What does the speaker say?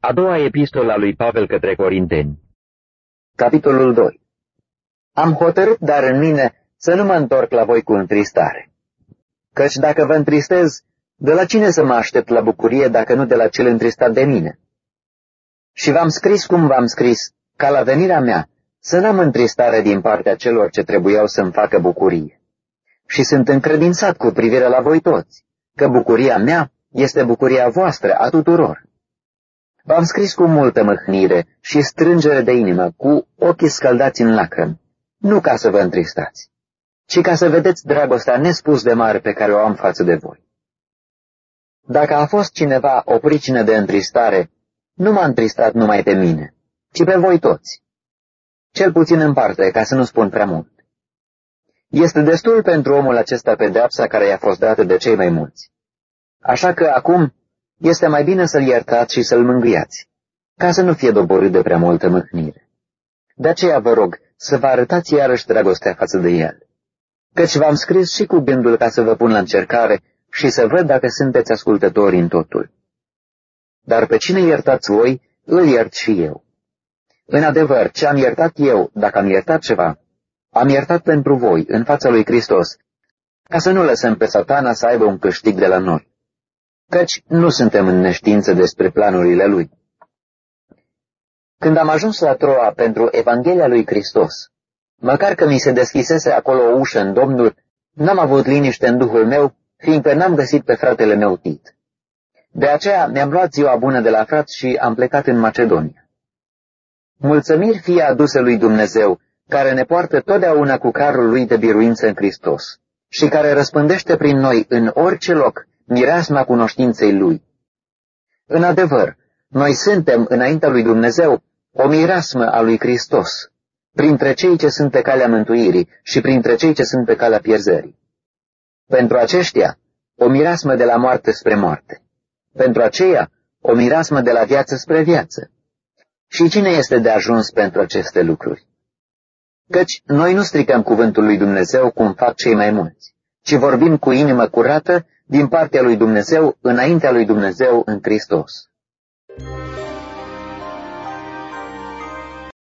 A doua epistolă a lui Pavel către Corinteni. Capitolul 2 Am hotărât dar în mine să nu mă întorc la voi cu întristare. Căci dacă vă întristez, de la cine să mă aștept la bucurie dacă nu de la cel întristat de mine? Și v-am scris cum v-am scris, ca la venirea mea, să n-am întristare din partea celor ce trebuiau să-mi facă bucurie. Și sunt încredințat cu privire la voi toți, că bucuria mea este bucuria voastră a tuturor. V-am scris cu multă mâhnire și strângere de inimă, cu ochii scăldați în lacrimi, nu ca să vă întristați, ci ca să vedeți dragostea nespus de mare pe care o am față de voi. Dacă a fost cineva o pricină de întristare, nu m-a întristat numai pe mine, ci pe voi toți. Cel puțin în parte, ca să nu spun prea mult. Este destul pentru omul acesta pedeapsa care i-a fost dată de cei mai mulți. Așa că acum este mai bine să-l iertați și să-l mângâiați, ca să nu fie doborât de prea multă mâhnire. De aceea vă rog să vă arătați iarăși dragostea față de el. Căci v-am scris și cu gândul ca să vă pun la încercare și să văd dacă sunteți ascultători în totul. Dar pe cine iertați voi, îl iert și eu. În adevăr, ce am iertat eu, dacă am iertat ceva, am iertat pentru voi, în fața lui Hristos, ca să nu lăsăm pe satana să aibă un câștig de la noi căci nu suntem în neștiință despre planurile lui. Când am ajuns la Troa pentru Evanghelia lui Hristos, măcar că mi se deschisese acolo o ușă în Domnul, n-am avut liniște în duhul meu, fiindcă n-am găsit pe fratele meu Tit. De aceea mi-am luat ziua bună de la frat și am plecat în Macedonia. Mulțumiri fie aduse lui Dumnezeu, care ne poartă totdeauna cu carul lui de biruință în Hristos și care răspândește prin noi în orice loc mireasma cunoștinței Lui. În adevăr, noi suntem, înaintea lui Dumnezeu, o mireasmă a lui Hristos, printre cei ce sunt pe calea mântuirii și printre cei ce sunt pe calea pierzării. Pentru aceștia, o mireasmă de la moarte spre moarte. Pentru aceia, o mireasmă de la viață spre viață. Și cine este de ajuns pentru aceste lucruri? Căci noi nu stricăm cuvântul lui Dumnezeu cum fac cei mai mulți, ci vorbim cu inimă curată din partea lui Dumnezeu înaintea lui Dumnezeu în Hristos.